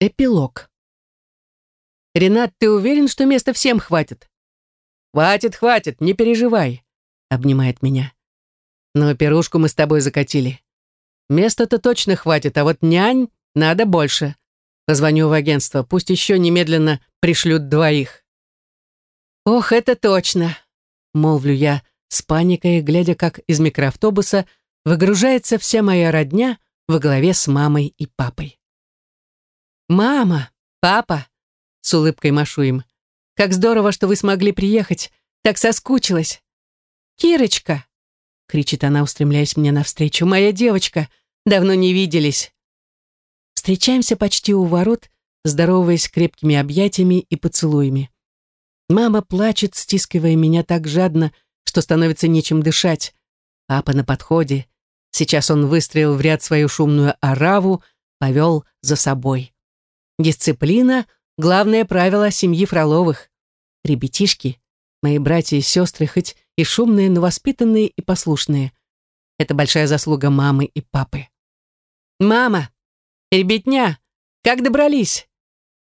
Эпилог. «Ренат, ты уверен, что места всем хватит?» «Хватит, хватит, не переживай», — обнимает меня. «Но пирушку мы с тобой закатили. Места-то точно хватит, а вот нянь надо больше. Позвоню в агентство, пусть еще немедленно пришлют двоих». «Ох, это точно!» — молвлю я с паникой, глядя, как из микроавтобуса выгружается вся моя родня во главе с мамой и папой. «Мама! Папа!» — с улыбкой машу им. «Как здорово, что вы смогли приехать! Так соскучилась!» «Кирочка!» — кричит она, устремляясь мне навстречу. «Моя девочка! Давно не виделись!» Встречаемся почти у ворот, здороваясь крепкими объятиями и поцелуями. Мама плачет, стискивая меня так жадно, что становится нечем дышать. Папа на подходе. Сейчас он выстроил в ряд свою шумную ораву, повел за собой. Дисциплина — главное правило семьи Фроловых. Ребятишки, мои братья и сестры, хоть и шумные, но воспитанные и послушные. Это большая заслуга мамы и папы. «Мама! Ребятня! Как добрались?»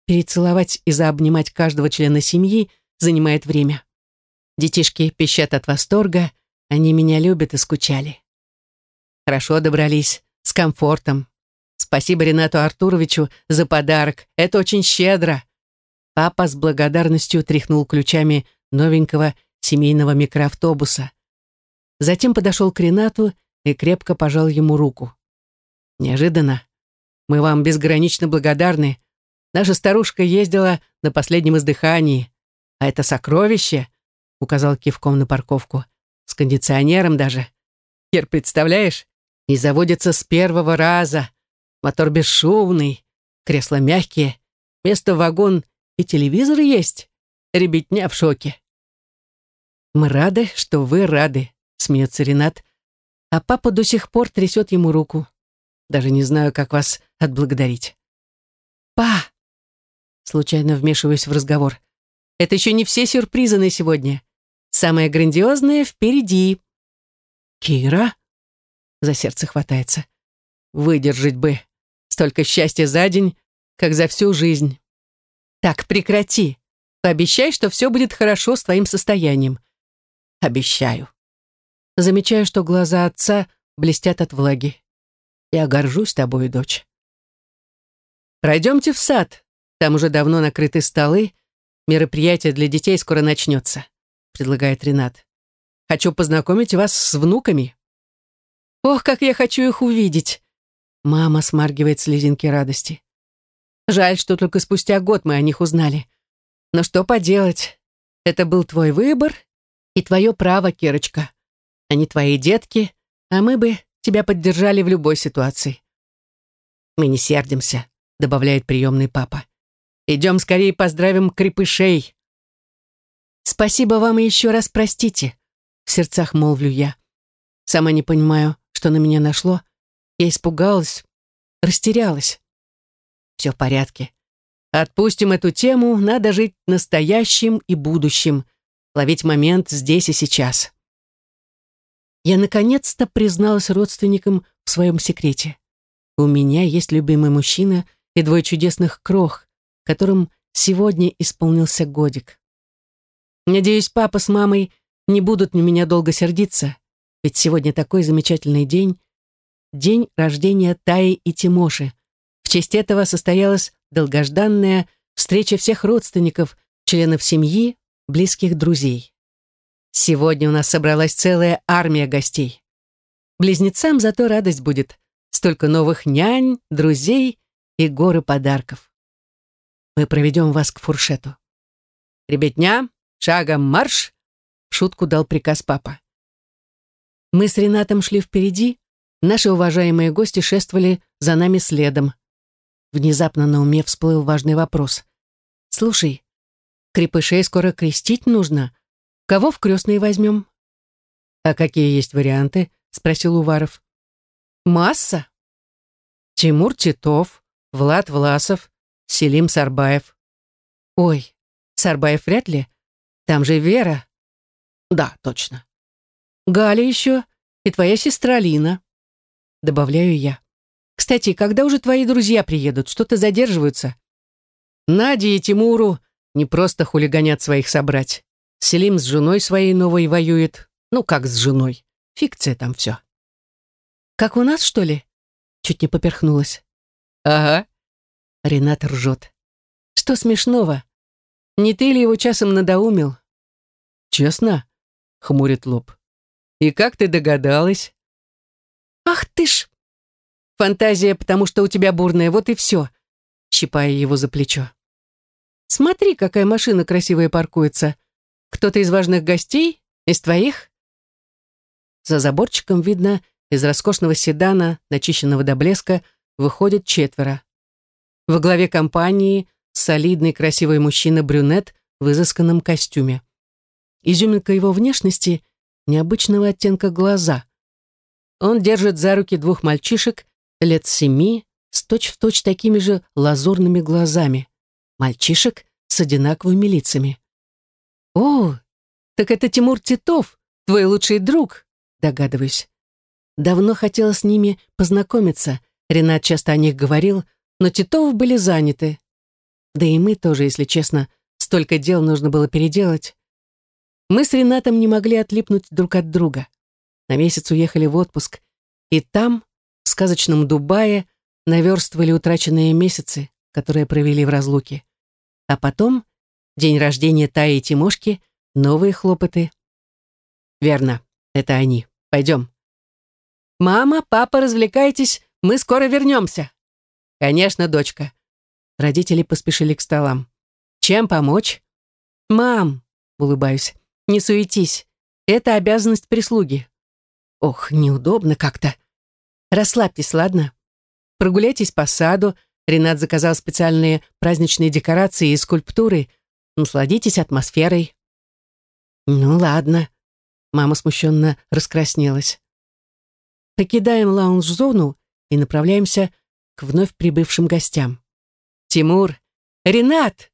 Перецеловать и заобнимать каждого члена семьи занимает время. Детишки пищат от восторга, они меня любят и скучали. Хорошо добрались, с комфортом. Спасибо Ренату Артуровичу за подарок. Это очень щедро. Папа с благодарностью тряхнул ключами новенького семейного микроавтобуса. Затем подошел к Ренату и крепко пожал ему руку. Неожиданно. Мы вам безгранично благодарны. Наша старушка ездила на последнем издыхании. А это сокровище, указал кивком на парковку, с кондиционером даже. Кир, представляешь? И заводится с первого раза. Мотор бесшумный, кресла мягкие, место вагон и телевизор есть. Ребятня в шоке. «Мы рады, что вы рады», — смеется Ренат, а папа до сих пор трясет ему руку. Даже не знаю, как вас отблагодарить. «Па!» Случайно вмешиваюсь в разговор. «Это еще не все сюрпризы на сегодня. Самое грандиозное впереди». «Кира?» За сердце хватается. «Выдержать бы. Столько счастья за день, как за всю жизнь. Так, прекрати. Пообещай, что все будет хорошо с твоим состоянием. Обещаю. Замечаю, что глаза отца блестят от влаги. Я горжусь тобой, дочь. Пройдемте в сад. Там уже давно накрыты столы. Мероприятие для детей скоро начнется, предлагает Ренат. Хочу познакомить вас с внуками. Ох, как я хочу их увидеть. Мама смаргивает слезинки радости. Жаль, что только спустя год мы о них узнали. Но что поделать? Это был твой выбор и твое право, Кирочка. Они твои детки, а мы бы тебя поддержали в любой ситуации. Мы не сердимся, добавляет приемный папа. Идем скорее поздравим крепышей. Спасибо вам и еще раз простите, в сердцах молвлю я. Сама не понимаю, что на меня нашло, я испугалась, растерялась. Все в порядке. Отпустим эту тему, надо жить настоящим и будущим, ловить момент здесь и сейчас. Я наконец-то призналась родственникам в своем секрете. У меня есть любимый мужчина и двое чудесных крох, которым сегодня исполнился годик. Надеюсь, папа с мамой не будут на меня долго сердиться, ведь сегодня такой замечательный день, день рождения Таи и Тимоши. В честь этого состоялась долгожданная встреча всех родственников, членов семьи, близких друзей. Сегодня у нас собралась целая армия гостей. Близнецам зато радость будет. Столько новых нянь, друзей и горы подарков. Мы проведем вас к фуршету. Ребятня, шагом марш! Шутку дал приказ папа. Мы с Ренатом шли впереди, Наши уважаемые гости шествовали за нами следом. Внезапно на уме всплыл важный вопрос. «Слушай, крепышей скоро крестить нужно. Кого в крестные возьмем?» «А какие есть варианты?» — спросил Уваров. «Масса. Тимур Титов, Влад Власов, Селим Сарбаев». «Ой, Сарбаев вряд ли. Там же Вера». «Да, точно». «Галя еще и твоя сестра Лина» добавляю я. Кстати, когда уже твои друзья приедут? Что-то задерживаются. Наде и Тимуру не просто хулиганят своих собрать. Селим с женой своей новой воюет. Ну, как с женой. Фикция там все. Как у нас, что ли? Чуть не поперхнулась. Ага. Ренат ржет. Что смешного? Не ты ли его часом надоумил? Честно? Хмурит лоб. И как ты догадалась? Ах ты ж! Фантазия, потому что у тебя бурная, вот и все. Щипая его за плечо. Смотри, какая машина красивая паркуется. Кто-то из важных гостей? Из твоих? За заборчиком видно, из роскошного седана, начищенного до блеска, выходит четверо. Во главе компании солидный красивый мужчина-брюнет в изысканном костюме. Изюминка его внешности — необычного оттенка глаза. Он держит за руки двух мальчишек лет семи с точь-в-точь точь такими же лазурными глазами. Мальчишек с одинаковыми лицами. «О, так это Тимур Титов, твой лучший друг», догадываюсь. Давно хотела с ними познакомиться, Ренат часто о них говорил, но Титовы были заняты. Да и мы тоже, если честно, столько дел нужно было переделать. Мы с Ренатом не могли отлипнуть друг от друга. На месяц уехали в отпуск, и там, в сказочном Дубае, наверстывали утраченные месяцы, которые провели в разлуке. А потом, день рождения Таи и Тимошки, новые хлопоты. Верно, это они. Пойдем. «Мама, папа, развлекайтесь, мы скоро вернемся». «Конечно, дочка». Родители поспешили к столам. «Чем помочь?» «Мам», — улыбаюсь, — «не суетись. Это обязанность прислуги». «Ох, неудобно как-то. Расслабьтесь, ладно? Прогуляйтесь по саду. Ренат заказал специальные праздничные декорации и скульптуры. Насладитесь атмосферой». «Ну ладно». Мама смущенно раскраснелась. Покидаем лаунж-зону и направляемся к вновь прибывшим гостям. «Тимур! Ренат!»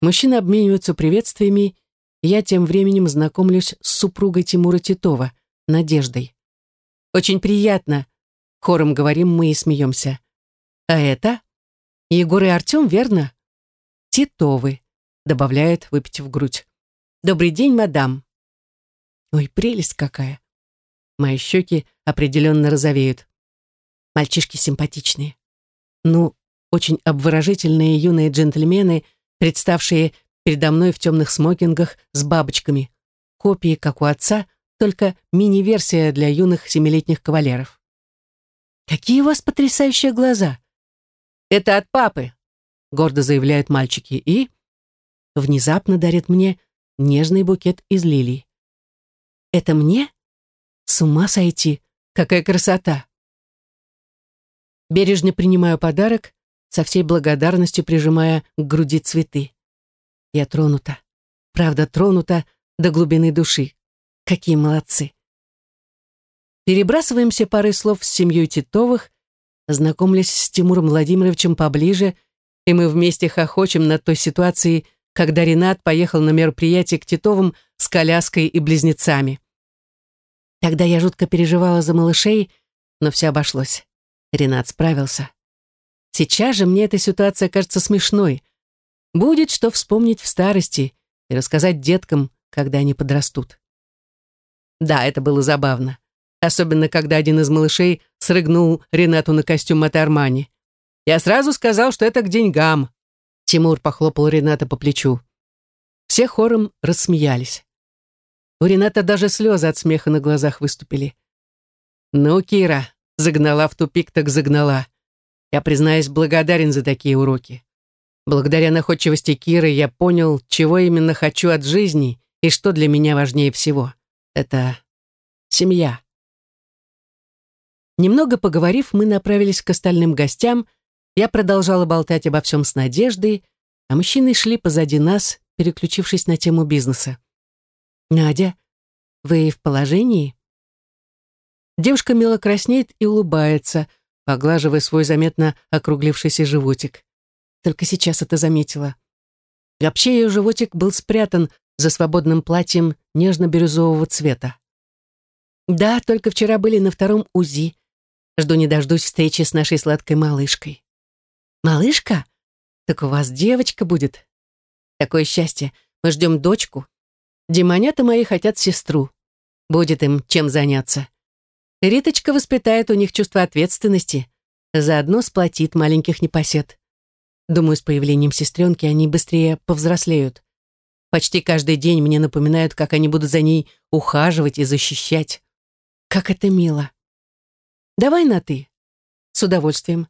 Мужчины обмениваются приветствиями, я тем временем знакомлюсь с супругой Тимура Титова, Надеждой. «Очень приятно», — хором говорим мы и смеемся. «А это?» «Егор и Артем, верно?» «Титовы», — добавляет, выпитив грудь. «Добрый день, мадам». Ой, прелесть какая. Мои щеки определенно розовеют. Мальчишки симпатичные. Ну, очень обворожительные юные джентльмены, представшие передо мной в темных смокингах с бабочками. Копии, как у отца, только мини-версия для юных семилетних кавалеров. «Какие у вас потрясающие глаза!» «Это от папы», — гордо заявляют мальчики, и внезапно дарит мне нежный букет из лилий. «Это мне? С ума сойти! Какая красота!» Бережно принимаю подарок, со всей благодарностью прижимая к груди цветы. Я тронута, правда тронута до глубины души. Какие молодцы. Перебрасываемся парой слов с семьей Титовых, знакомлюсь с Тимуром Владимировичем поближе, и мы вместе хохочем над той ситуацией, когда Ренат поехал на мероприятие к Титовым с коляской и близнецами. Тогда я жутко переживала за малышей, но все обошлось. Ренат справился. Сейчас же мне эта ситуация кажется смешной. Будет что вспомнить в старости и рассказать деткам, когда они подрастут. Да, это было забавно. Особенно, когда один из малышей срыгнул Ренату на костюм от Армани. Я сразу сказал, что это к деньгам. Тимур похлопал Рената по плечу. Все хором рассмеялись. У Рената даже слезы от смеха на глазах выступили. «Ну, Кира, Загнала в тупик, так загнала. Я, признаюсь, благодарен за такие уроки. Благодаря находчивости Киры я понял, чего именно хочу от жизни и что для меня важнее всего. Это семья. Немного поговорив, мы направились к остальным гостям. Я продолжала болтать обо всем с Надеждой, а мужчины шли позади нас, переключившись на тему бизнеса. «Надя, вы в положении?» Девушка мило краснеет и улыбается, поглаживая свой заметно округлившийся животик. Только сейчас это заметила. вообще ее животик был спрятан за свободным платьем нежно-бирюзового цвета. Да, только вчера были на втором УЗИ. Жду не дождусь встречи с нашей сладкой малышкой. Малышка? Так у вас девочка будет. Такое счастье. Мы ждем дочку. Демонята мои хотят сестру. Будет им чем заняться. Риточка воспитает у них чувство ответственности, заодно сплотит маленьких непосед. Думаю, с появлением сестренки они быстрее повзрослеют. Почти каждый день мне напоминают, как они будут за ней ухаживать и защищать. Как это мило. Давай на «ты». С удовольствием.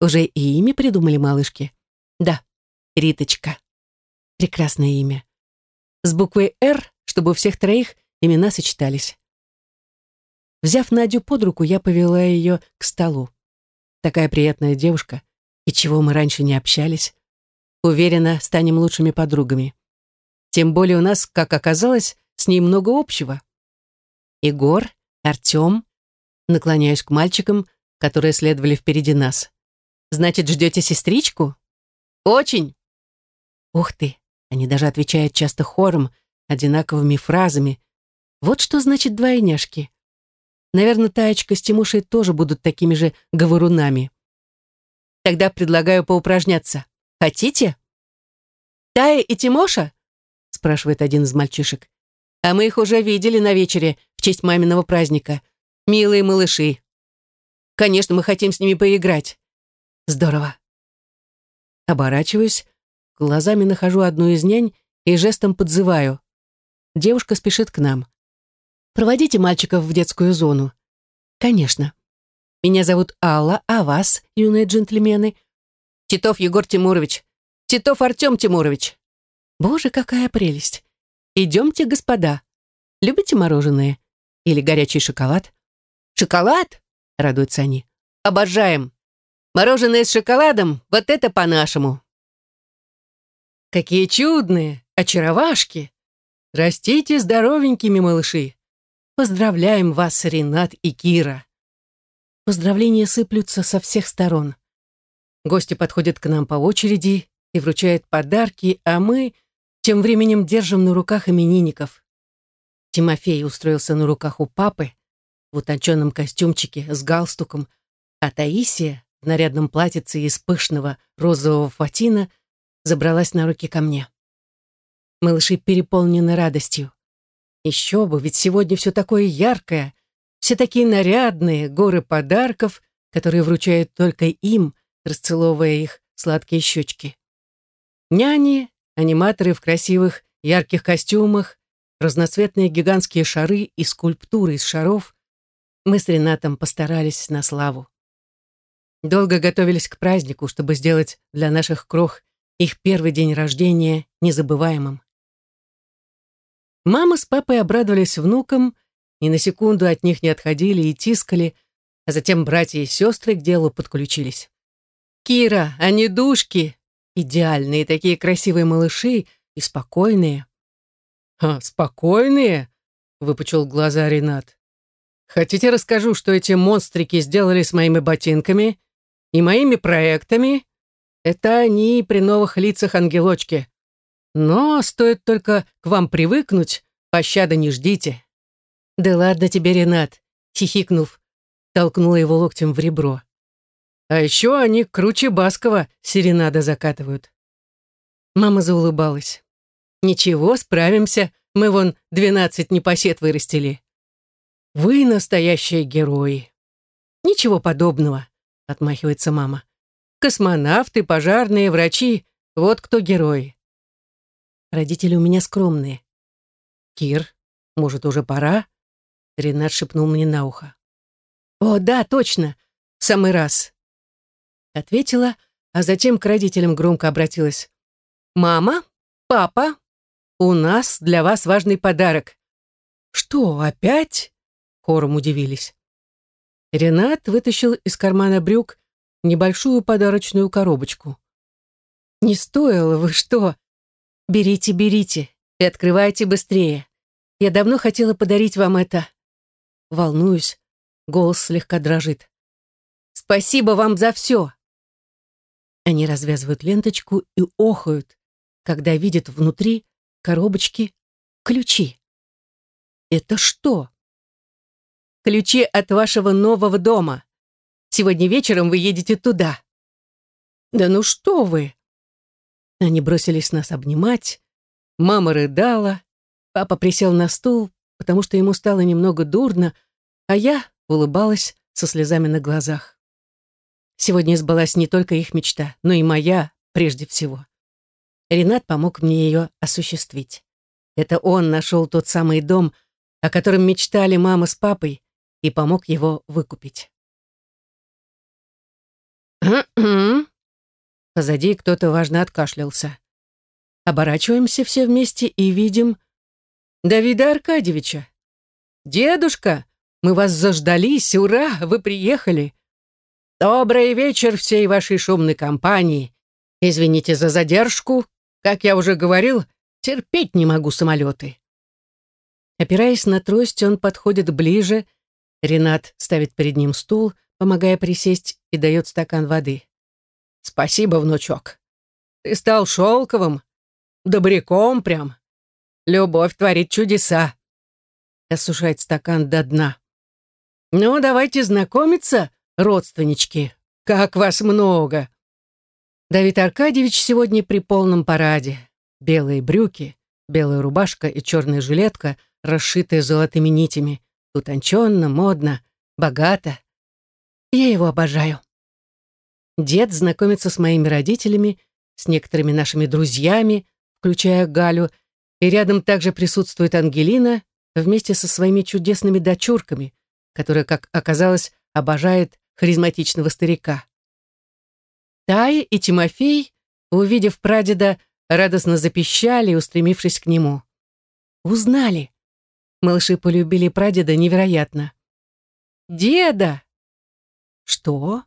Уже и имя придумали малышки? Да, Риточка. Прекрасное имя. С буквой «Р», чтобы у всех троих имена сочетались. Взяв Надю под руку, я повела ее к столу. Такая приятная девушка, и чего мы раньше не общались. Уверена, станем лучшими подругами. Тем более у нас, как оказалось, с ней много общего. Егор, Артем, наклоняюсь к мальчикам, которые следовали впереди нас. Значит, ждете сестричку? Очень. Ух ты, они даже отвечают часто хором, одинаковыми фразами. Вот что значит двойняшки. Наверное, Таечка с Тимушей тоже будут такими же говорунами. Тогда предлагаю поупражняться. Хотите? Тая и Тимоша? Спрашивает один из мальчишек. А мы их уже видели на вечере в честь маминого праздника. Милые малыши. Конечно, мы хотим с ними поиграть. Здорово. Оборачиваюсь, глазами нахожу одну из нянь и жестом подзываю. Девушка спешит к нам. Проводите мальчиков в детскую зону. Конечно. Меня зовут Алла, а вас, юные джентльмены? Титов Егор Тимурович. Титов Артем Тимурович. Боже, какая прелесть. Идемте, господа. Любите мороженое? Или горячий шоколад? Шоколад? Радуются они. Обожаем. Мороженое с шоколадом, вот это по-нашему. Какие чудные, очаровашки. Растите здоровенькими, малыши. Поздравляем вас, Ренат и Кира. Поздравления сыплются со всех сторон. Гости подходят к нам по очереди и вручают подарки, а мы тем временем держим на руках именинников. Тимофей устроился на руках у папы в утонченном костюмчике с галстуком, а Таисия в нарядном платьице из пышного розового фатина забралась на руки ко мне. Малыши переполнены радостью. Еще бы, ведь сегодня все такое яркое, все такие нарядные, горы подарков, которые вручают только им, расцеловывая их сладкие щечки. Няни, аниматоры в красивых, ярких костюмах, разноцветные гигантские шары и скульптуры из шаров. Мы с Ренатом постарались на славу. Долго готовились к празднику, чтобы сделать для наших крох их первый день рождения незабываемым. Мама с папой обрадовались внукам, и на секунду от них не отходили и тискали, а затем братья и сестры к делу подключились. «Кира, они душки! Идеальные такие красивые малыши и спокойные». «А, спокойные?» — выпучил глаза Ренат. «Хотите, расскажу, что эти монстрики сделали с моими ботинками и моими проектами? Это они при новых лицах ангелочки. Но стоит только к вам привыкнуть, пощады не ждите. Да ладно тебе, Ренат, хихикнув, толкнула его локтем в ребро. А еще они круче Баскова серенада закатывают. Мама заулыбалась. Ничего, справимся, мы вон двенадцать непосед вырастили. Вы настоящие герои. Ничего подобного, отмахивается мама. Космонавты, пожарные, врачи, вот кто герои. Родители у меня скромные. Кир, может, уже пора? Ренат шепнул мне на ухо. О, да, точно, в самый раз. Ответила, а затем к родителям громко обратилась. Мама, папа, у нас для вас важный подарок. Что, опять? Хором удивились. Ренат вытащил из кармана брюк небольшую подарочную коробочку. «Не стоило, вы что? Берите, берите и открывайте быстрее. Я давно хотела подарить вам это. Волнуюсь, голос слегка дрожит. Спасибо вам за все. Они развязывают ленточку и охают, когда видят внутри коробочки ключи. Это что? Ключи от вашего нового дома. Сегодня вечером вы едете туда. Да ну что вы? Они бросились нас обнимать. Мама рыдала. Папа присел на стул, потому что ему стало немного дурно, а я улыбалась со слезами на глазах. Сегодня сбылась не только их мечта, но и моя прежде всего. Ренат помог мне ее осуществить. Это он нашел тот самый дом, о котором мечтали мама с папой, и помог его выкупить. Позади кто-то важно откашлялся. Оборачиваемся все вместе и видим Давида Аркадьевича. «Дедушка, мы вас заждались, ура, вы приехали!» «Добрый вечер всей вашей шумной компании. Извините за задержку. Как я уже говорил, терпеть не могу самолеты». Опираясь на трость, он подходит ближе. Ренат ставит перед ним стул, помогая присесть, и дает стакан воды. «Спасибо, внучок. Ты стал шелковым, добряком прям. Любовь творит чудеса». Осушает стакан до дна. «Ну, давайте знакомиться, родственнички. Как вас много!» Давид Аркадьевич сегодня при полном параде. Белые брюки, белая рубашка и черная жилетка, расшитая золотыми нитями. Утонченно, модно, богато. Я его обожаю. Дед знакомится с моими родителями, с некоторыми нашими друзьями, включая Галю, и рядом также присутствует Ангелина вместе со своими чудесными дочурками, которая, как оказалось, обожает харизматичного старика. Тая и Тимофей, увидев прадеда, радостно запищали, устремившись к нему. Узнали. Малыши полюбили прадеда невероятно. «Деда!» «Что?»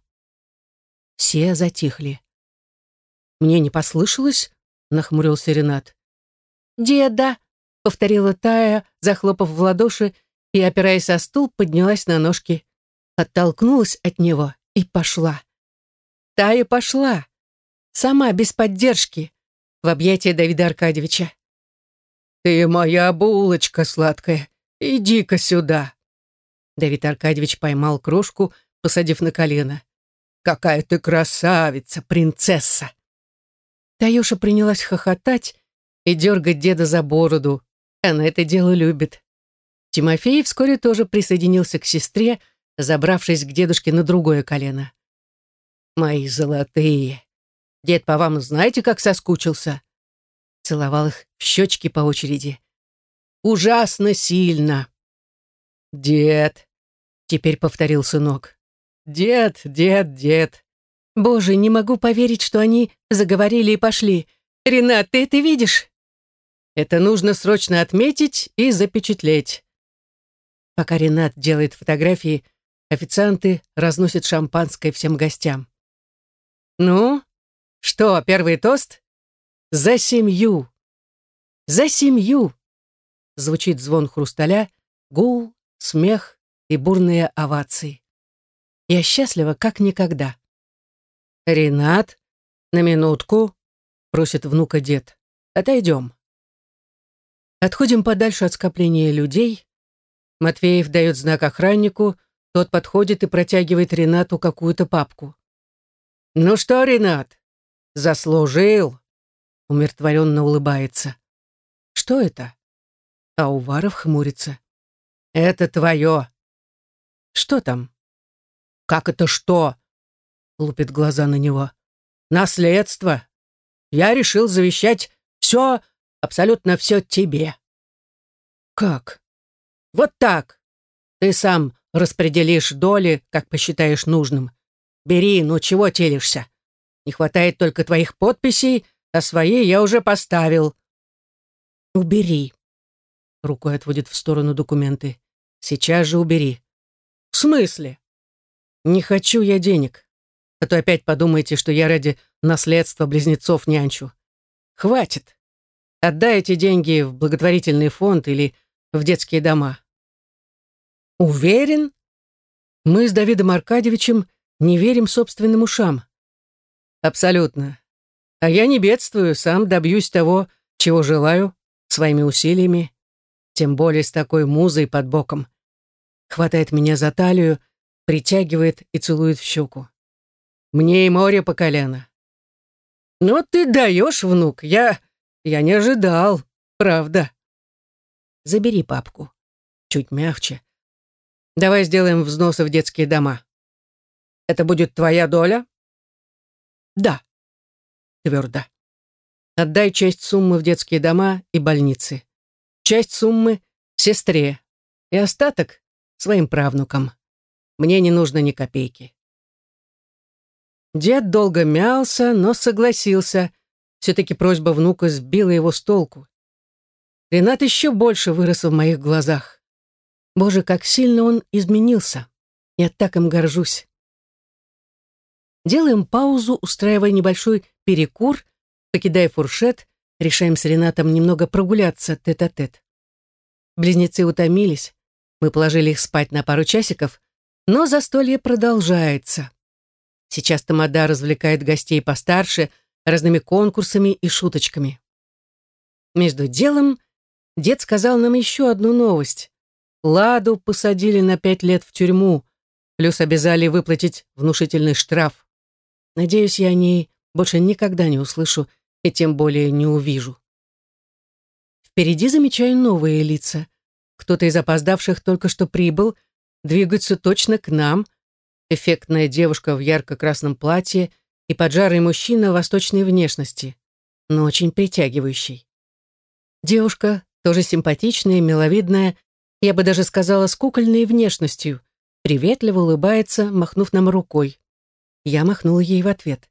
Все затихли. «Мне не послышалось?» — нахмурился Ренат. «Деда!» — повторила Тая, захлопав в ладоши и, опираясь о стул, поднялась на ножки, оттолкнулась от него и пошла. Тая пошла, сама, без поддержки, в объятия Давида Аркадьевича. «Ты моя булочка сладкая, иди-ка сюда!» Давид Аркадьевич поймал крошку, посадив на колено. «Какая ты красавица, принцесса!» Таюша принялась хохотать и дергать деда за бороду. Она это дело любит. Тимофей вскоре тоже присоединился к сестре, забравшись к дедушке на другое колено. «Мои золотые! Дед по вам знаете, как соскучился?» Целовал их в щечки по очереди. «Ужасно сильно!» «Дед!» — теперь повторил сынок. «Дед, дед, дед!» «Боже, не могу поверить, что они заговорили и пошли. Ренат, ты это видишь?» «Это нужно срочно отметить и запечатлеть. Пока Ренат делает фотографии, официанты разносят шампанское всем гостям. «Ну, что, первый тост?» «За семью!» «За семью!» Звучит звон хрусталя, гул, смех и бурные овации. Я счастлива, как никогда. «Ренат, на минутку», — просит внука дед. «Отойдем». Отходим подальше от скопления людей, Матвеев дает знак охраннику, тот подходит и протягивает Ренату какую-то папку. «Ну что, Ренат, заслужил?» Умиротворенно улыбается. «Что это?» А Уваров хмурится. «Это твое». «Что там?» «Как это что?» Лупит глаза на него. «Наследство. Я решил завещать все, абсолютно все тебе». «Как?» Вот так. Ты сам распределишь доли, как посчитаешь нужным. Бери, ну чего телишься? Не хватает только твоих подписей, а свои я уже поставил. Убери. Рукой отводит в сторону документы. Сейчас же убери. В смысле? Не хочу я денег. А то опять подумаете, что я ради наследства близнецов нянчу. Хватит. Отдай эти деньги в благотворительный фонд или в детские дома. Уверен? Мы с Давидом Аркадьевичем не верим собственным ушам. Абсолютно. А я не бедствую, сам добьюсь того, чего желаю, своими усилиями, тем более с такой музой под боком. Хватает меня за талию, притягивает и целует в щеку. Мне и море по колено. «Ну ты даешь, внук, я... я не ожидал, правда». «Забери папку». Чуть мягче. «Давай сделаем взносы в детские дома». «Это будет твоя доля?» «Да». Твердо. «Отдай часть суммы в детские дома и больницы. Часть суммы — сестре. И остаток — своим правнукам. Мне не нужно ни копейки». Дед долго мялся, но согласился. Все-таки просьба внука сбила его с толку. Ренат еще больше вырос в моих глазах. Боже, как сильно он изменился. Я так им горжусь. Делаем паузу, устраивая небольшой перекур, покидая фуршет, решаем с Ренатом немного прогуляться тет-а-тет. -тет. Близнецы утомились, мы положили их спать на пару часиков, но застолье продолжается. Сейчас Тамада развлекает гостей постарше разными конкурсами и шуточками. Между делом дед сказал нам еще одну новость. Ладу посадили на пять лет в тюрьму, плюс обязали выплатить внушительный штраф. Надеюсь, я о ней больше никогда не услышу и тем более не увижу. Впереди замечаю новые лица. Кто-то из опоздавших только что прибыл, двигается точно к нам, эффектная девушка в ярко-красном платье и поджарый мужчина восточной внешности, но очень притягивающий. Девушка тоже симпатичная, миловидная, я бы даже сказала, с кукольной внешностью, приветливо улыбается, махнув нам рукой. Я махнула ей в ответ.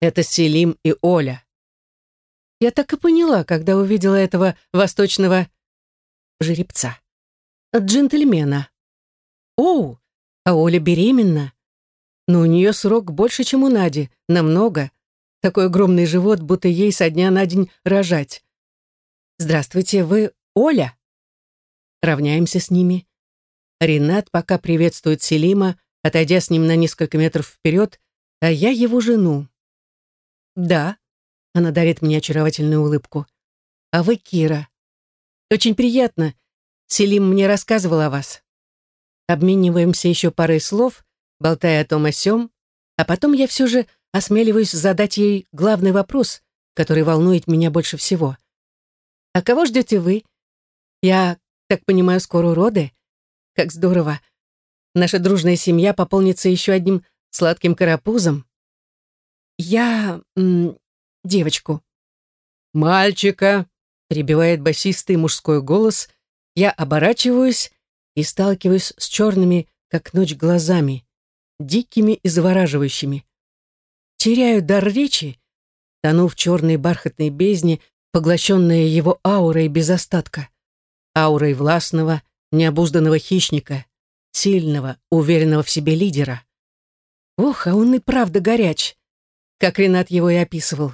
Это Селим и Оля. Я так и поняла, когда увидела этого восточного жеребца. Джентльмена. Оу, а Оля беременна. Но у нее срок больше, чем у Нади, намного. Такой огромный живот, будто ей со дня на день рожать. «Здравствуйте, вы Оля?» Равняемся с ними. Ренат пока приветствует Селима, отойдя с ним на несколько метров вперед, а я его жену. «Да», — она дарит мне очаровательную улыбку. «А вы Кира. Очень приятно. Селим мне рассказывал о вас». Обмениваемся еще парой слов, болтая о том о сём, а потом я все же осмеливаюсь задать ей главный вопрос, который волнует меня больше всего. «А кого ждете вы? Я, так понимаю, скоро роды? Как здорово! Наша дружная семья пополнится еще одним сладким карапузом. Я... Девочку». «Мальчика!» — перебивает басистый мужской голос. Я оборачиваюсь и сталкиваюсь с черными, как ночь, глазами, дикими и завораживающими. Теряю дар речи, тону в черной бархатной бездне, поглощенная его аурой без остатка, аурой властного, необузданного хищника, сильного, уверенного в себе лидера. Ох, а он и правда горяч, как Ренат его и описывал.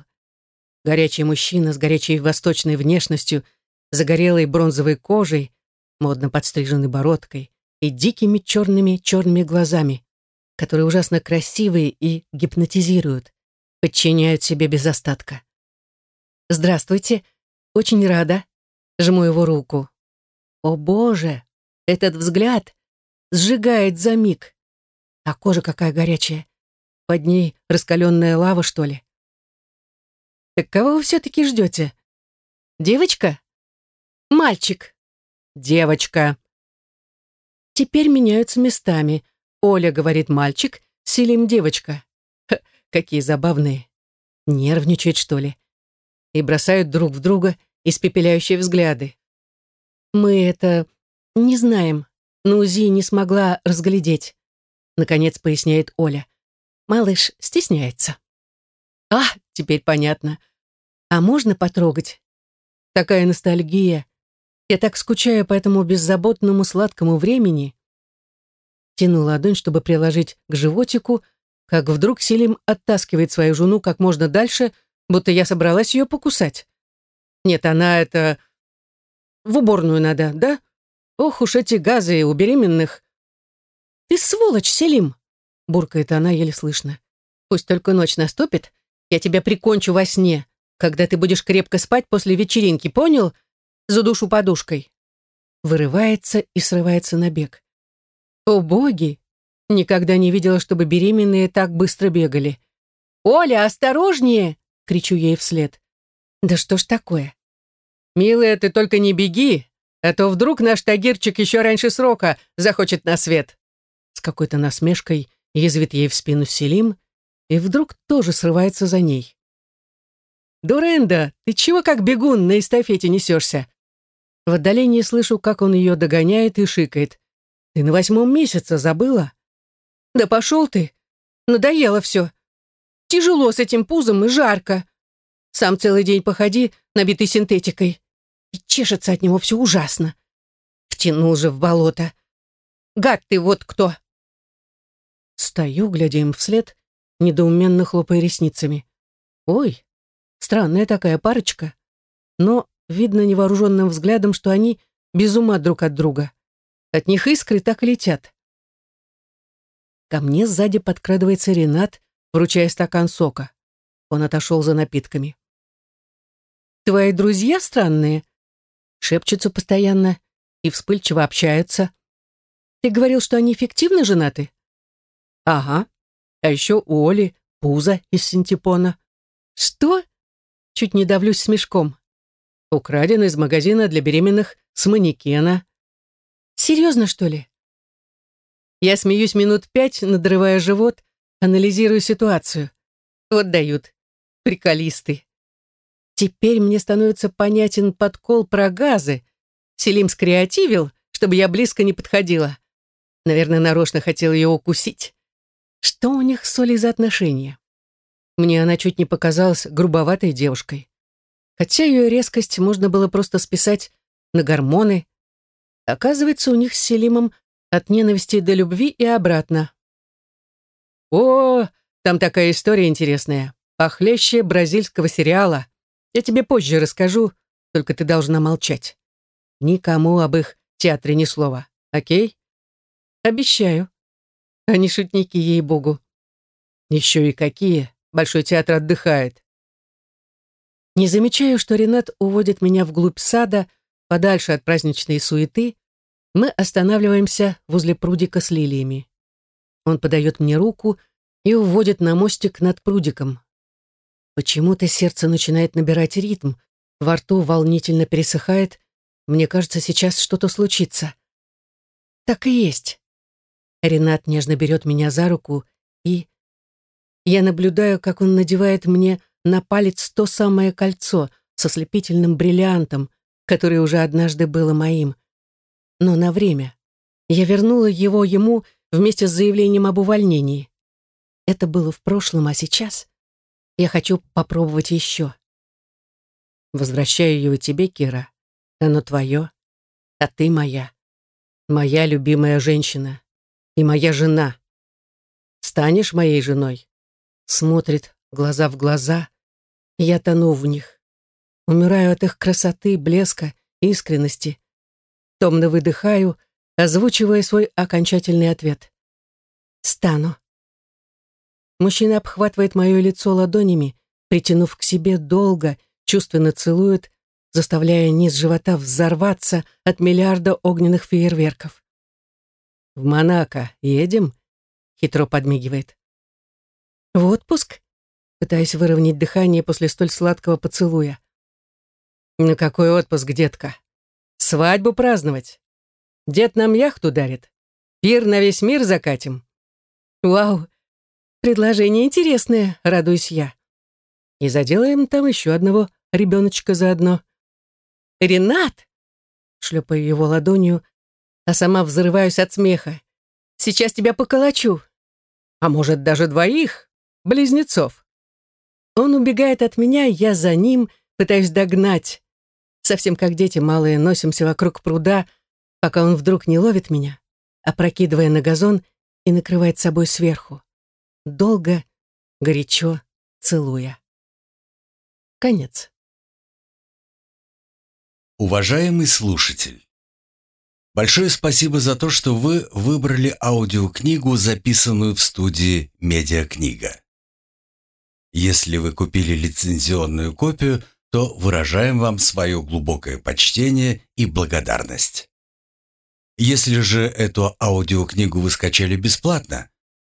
Горячий мужчина с горячей восточной внешностью, загорелой бронзовой кожей, модно подстриженной бородкой и дикими черными-черными глазами, которые ужасно красивые и гипнотизируют, подчиняют себе без остатка. «Здравствуйте, очень рада», — жму его руку. «О боже, этот взгляд сжигает за миг. А кожа какая горячая. Под ней раскаленная лава, что ли?» «Так кого вы все-таки ждете? Девочка? Мальчик?» девочка. Теперь меняются местами. Оля говорит мальчик, Селим девочка. Ха, какие забавные. Нервничают, что ли? И бросают друг в друга испепеляющие взгляды. Мы это не знаем. На УЗИ не смогла разглядеть. Наконец поясняет Оля. Малыш стесняется. А, теперь понятно. А можно потрогать? Такая ностальгия. Я так скучаю по этому беззаботному сладкому времени. Тяну ладонь, чтобы приложить к животику, как вдруг Селим оттаскивает свою жену как можно дальше, будто я собралась ее покусать. Нет, она это... В уборную надо, да? Ох уж эти газы у беременных. Ты сволочь, Селим! Буркает она еле слышно. Пусть только ночь наступит, я тебя прикончу во сне, когда ты будешь крепко спать после вечеринки, понял? за душу подушкой. Вырывается и срывается на бег. О боги! Никогда не видела, чтобы беременные так быстро бегали. «Оля, осторожнее!» кричу ей вслед. «Да что ж такое?» «Милая, ты только не беги, а то вдруг наш Тагирчик еще раньше срока захочет на свет!» С какой-то насмешкой язвит ей в спину Селим и вдруг тоже срывается за ней. «Дуренда, ты чего как бегун на эстафете несешься?» В отдалении слышу, как он ее догоняет и шикает. «Ты на восьмом месяце забыла?» «Да пошел ты! Надоело все. Тяжело с этим пузом и жарко. Сам целый день походи, набитый синтетикой. И чешется от него все ужасно. Втянул же в болото. Гад ты вот кто!» Стою, глядя им вслед, недоуменно хлопая ресницами. «Ой, странная такая парочка. Но видно невооруженным взглядом, что они без ума друг от друга. От них искры так и летят. Ко мне сзади подкрадывается Ренат, вручая стакан сока. Он отошел за напитками. «Твои друзья странные?» Шепчутся постоянно и вспыльчиво общаются. «Ты говорил, что они фиктивно женаты?» «Ага. А еще у Оли пузо из синтепона». «Что?» Чуть не давлюсь смешком. Украден из магазина для беременных с манекена. «Серьезно, что ли?» Я смеюсь минут пять, надрывая живот, анализирую ситуацию. Вот дают. Приколисты. Теперь мне становится понятен подкол про газы. Селим скреативил, чтобы я близко не подходила. Наверное, нарочно хотел ее укусить. Что у них с Олей за отношения? Мне она чуть не показалась грубоватой девушкой. Хотя ее резкость можно было просто списать на гормоны. Оказывается, у них с Селимом от ненависти до любви и обратно. О, там такая история интересная. Похлеще бразильского сериала. Я тебе позже расскажу, только ты должна молчать. Никому об их театре ни слова, окей? Обещаю. Они шутники, ей-богу. Еще и какие. Большой театр отдыхает. Не замечаю, что Ренат уводит меня вглубь сада, подальше от праздничной суеты, мы останавливаемся возле прудика с лилиями. Он подает мне руку и уводит на мостик над прудиком. Почему-то сердце начинает набирать ритм, во рту волнительно пересыхает, мне кажется, сейчас что-то случится. Так и есть. Ренат нежно берет меня за руку, и... Я наблюдаю, как он надевает мне на палец то самое кольцо со слепительным бриллиантом, которое уже однажды было моим но на время. Я вернула его ему вместе с заявлением об увольнении. Это было в прошлом, а сейчас я хочу попробовать еще. Возвращаю его тебе, Кира. Оно твое, а ты моя. Моя любимая женщина и моя жена. Станешь моей женой? Смотрит глаза в глаза, я тону в них. Умираю от их красоты, блеска, искренности. Томно выдыхаю, озвучивая свой окончательный ответ. «Стану». Мужчина обхватывает мое лицо ладонями, притянув к себе долго, чувственно целует, заставляя низ живота взорваться от миллиарда огненных фейерверков. «В Монако едем?» — хитро подмигивает. «В отпуск?» — пытаясь выровнять дыхание после столь сладкого поцелуя. «На какой отпуск, детка?» Свадьбу праздновать. Дед нам яхту дарит. Пир на весь мир закатим. Вау, предложение интересное, радуюсь я. И заделаем там еще одного ребеночка заодно. Ренат! Шлепаю его ладонью, а сама взрываюсь от смеха. Сейчас тебя поколочу. А может, даже двоих, близнецов. Он убегает от меня, я за ним, пытаюсь догнать. Совсем как дети малые носимся вокруг пруда, пока он вдруг не ловит меня, опрокидывая на газон и накрывает собой сверху. Долго, горячо, целуя. Конец. Уважаемый слушатель, большое спасибо за то, что вы выбрали аудиокнигу, записанную в студии «Медиакнига». Если вы купили лицензионную копию – то выражаем вам свое глубокое почтение и благодарность. Если же эту аудиокнигу вы скачали бесплатно,